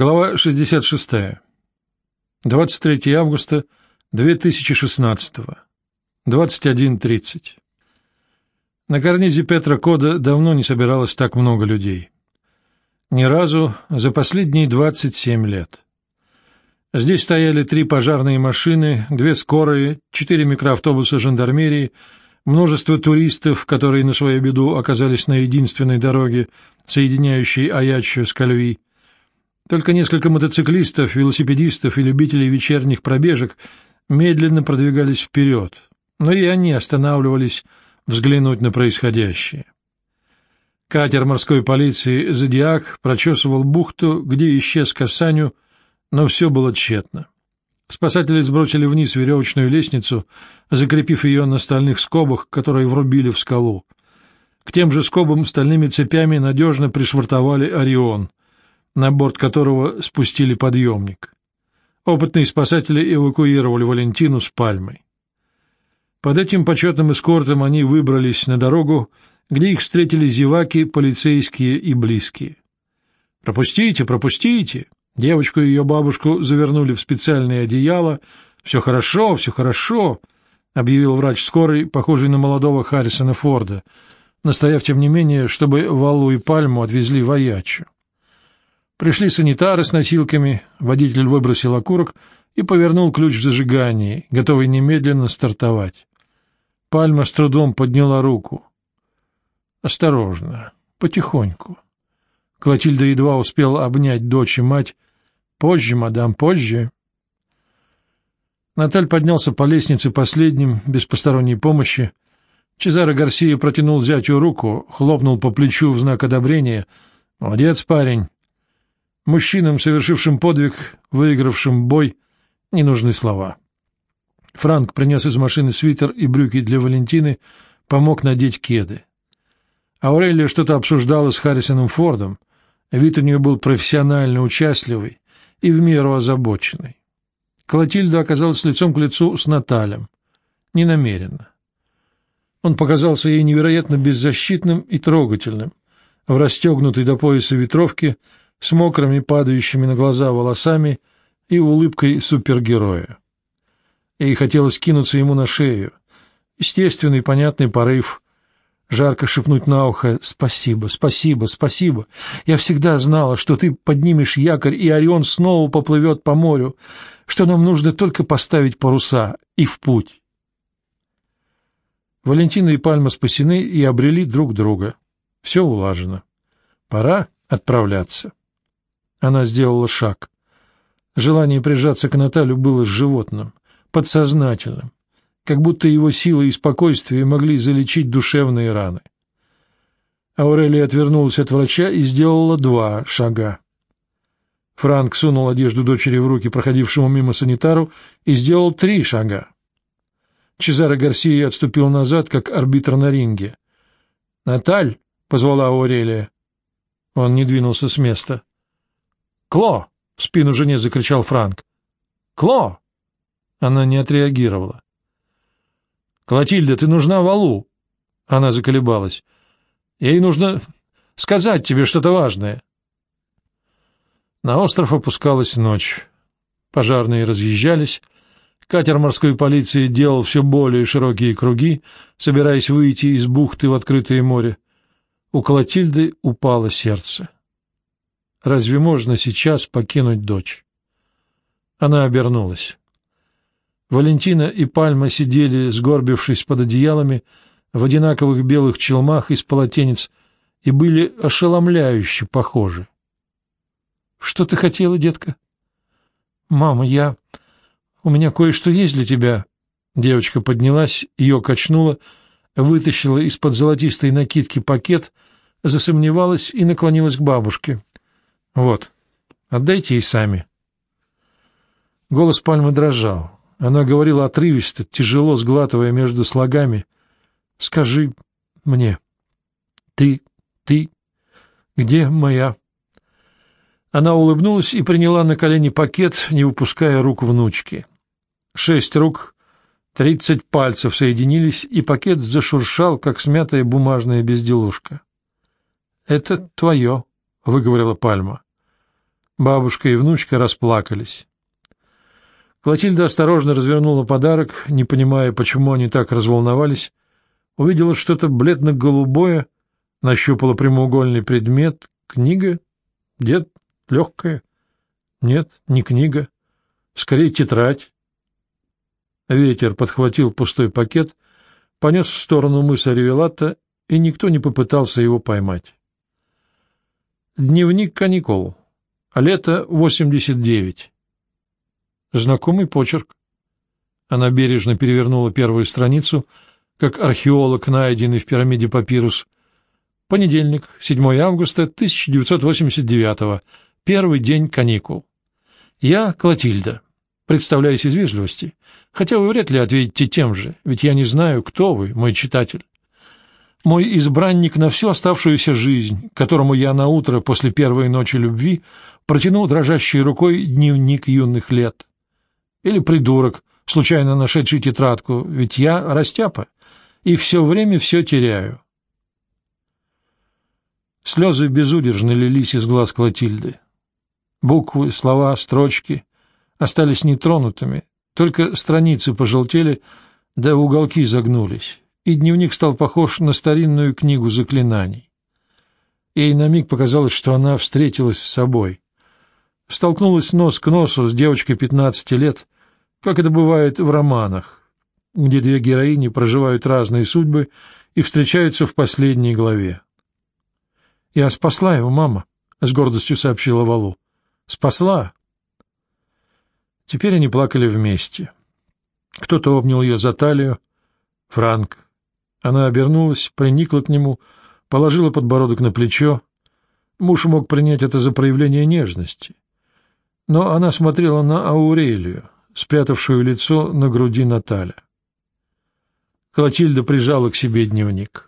Глава 66. 23 августа 2016. 21.30. На карнизе Петра Кода давно не собиралось так много людей. Ни разу за последние 27 лет. Здесь стояли три пожарные машины, две скорые, четыре микроавтобуса жандармерии, множество туристов, которые на свою беду оказались на единственной дороге, соединяющей Аячью с Кальви, только несколько мотоциклистов, велосипедистов и любителей вечерних пробежек медленно продвигались вперед, но и они останавливались взглянуть на происходящее. Катер морской полиции «Зодиак» прочесывал бухту, где исчез Касаню, но все было тщетно. Спасатели сбросили вниз веревочную лестницу, закрепив ее на стальных скобах, которые врубили в скалу. К тем же скобам стальными цепями надежно пришвартовали «Орион», на борт которого спустили подъемник. Опытные спасатели эвакуировали Валентину с Пальмой. Под этим почетным эскортом они выбрались на дорогу, где их встретили зеваки, полицейские и близкие. «Пропустите, пропустите!» Девочку и ее бабушку завернули в специальное одеяло. «Все хорошо, все хорошо!» — объявил врач скорой, похожий на молодого Харрисона Форда, настояв, тем не менее, чтобы Валу и Пальму отвезли в Аячу. Пришли санитары с носилками, водитель выбросил окурок и повернул ключ в зажигании, готовый немедленно стартовать. Пальма с трудом подняла руку. Осторожно, потихоньку. Клотильда едва успела обнять дочь и мать. «Позже, мадам, позже». Наталь поднялся по лестнице последним, без посторонней помощи. Чезаро Гарсия протянул зятю руку, хлопнул по плечу в знак одобрения. «Молодец, парень. Мужчинам, совершившим подвиг, выигравшим бой, не нужны слова. Франк принес из машины свитер и брюки для Валентины, помог надеть кеды. Аурелия что-то обсуждала с Харрисоном Фордом, вид у нее был профессионально участливый и в меру озабоченный. Клотильда оказалась лицом к лицу с Наталем. Ненамеренно. Он показался ей невероятно беззащитным и трогательным, в расстегнутой до пояса ветровке — с мокрыми падающими на глаза волосами и улыбкой супергероя. Ей хотелось кинуться ему на шею. Естественный понятный порыв. Жарко шепнуть на ухо «Спасибо, спасибо, спасибо. Я всегда знала, что ты поднимешь якорь, и Орион снова поплывет по морю, что нам нужно только поставить паруса и в путь». Валентина и Пальма спасены и обрели друг друга. Все улажено. Пора отправляться. Она сделала шаг. Желание прижаться к Наталью было животным, подсознательным, как будто его сила и спокойствие могли залечить душевные раны. Аурелия отвернулась от врача и сделала два шага. Франк сунул одежду дочери в руки проходившему мимо санитару и сделал три шага. Чезаро Гарсия отступил назад, как арбитр на ринге. «Наталь!» — позвала Аурелия. Он не двинулся с места. «Кло!» — в спину жене закричал Франк. «Кло!» Она не отреагировала. «Клотильда, ты нужна Валу!» Она заколебалась. «Ей нужно сказать тебе что-то важное». На остров опускалась ночь. Пожарные разъезжались. Катер морской полиции делал все более широкие круги, собираясь выйти из бухты в открытое море. У Клотильды упало сердце. Разве можно сейчас покинуть дочь? Она обернулась. Валентина и Пальма сидели, сгорбившись под одеялами, в одинаковых белых челмах из полотенец, и были ошеломляюще похожи. — Что ты хотела, детка? — Мама, я... У меня кое-что есть для тебя. Девочка поднялась, ее качнула, вытащила из-под золотистой накидки пакет, засомневалась и наклонилась к бабушке. Вот, отдайте ей сами. Голос Пальмы дрожал. Она говорила отрывисто, тяжело сглатывая между слогами. «Скажи мне, ты, ты, где моя?» Она улыбнулась и приняла на колени пакет, не выпуская рук внучки. Шесть рук, тридцать пальцев соединились, и пакет зашуршал, как смятая бумажная безделушка. — Это твое, — выговорила Пальма. Бабушка и внучка расплакались. Клотильда осторожно развернула подарок, не понимая, почему они так разволновались, увидела что-то бледно-голубое, нащупала прямоугольный предмет, книга, дед, легкая. Нет, не книга, скорее тетрадь. Ветер подхватил пустой пакет, понес в сторону мыса Ревелата, и никто не попытался его поймать. Дневник каникул. Лето 89. Знакомый почерк. Она бережно перевернула первую страницу, как археолог, найденный в пирамиде папирус. Понедельник, 7 августа 1989 первый день каникул. Я Клотильда. Представляюсь из вежливости, хотя вы вряд ли ответите тем же, ведь я не знаю, кто вы, мой читатель. Мой избранник на всю оставшуюся жизнь, которому я на утро после первой ночи любви протянул дрожащей рукой дневник юных лет. Или придурок, случайно нашедший тетрадку, ведь я растяпа и все время все теряю. Слезы безудержно лились из глаз Клотильды. Буквы, слова, строчки остались нетронутыми, только страницы пожелтели, да уголки загнулись, и дневник стал похож на старинную книгу заклинаний. Ей на миг показалось, что она встретилась с собой. Столкнулась нос к носу с девочкой пятнадцати лет, как это бывает в романах, где две героини проживают разные судьбы и встречаются в последней главе. «Я спасла его, мама», — с гордостью сообщила Валу. «Спасла». Теперь они плакали вместе. Кто-то обнял ее за талию. Франк. Она обернулась, приникла к нему, положила подбородок на плечо. Муж мог принять это за проявление нежности. Но она смотрела на Аурелию, спрятавшую лицо на груди Наталя. Клотильда прижала к себе дневник.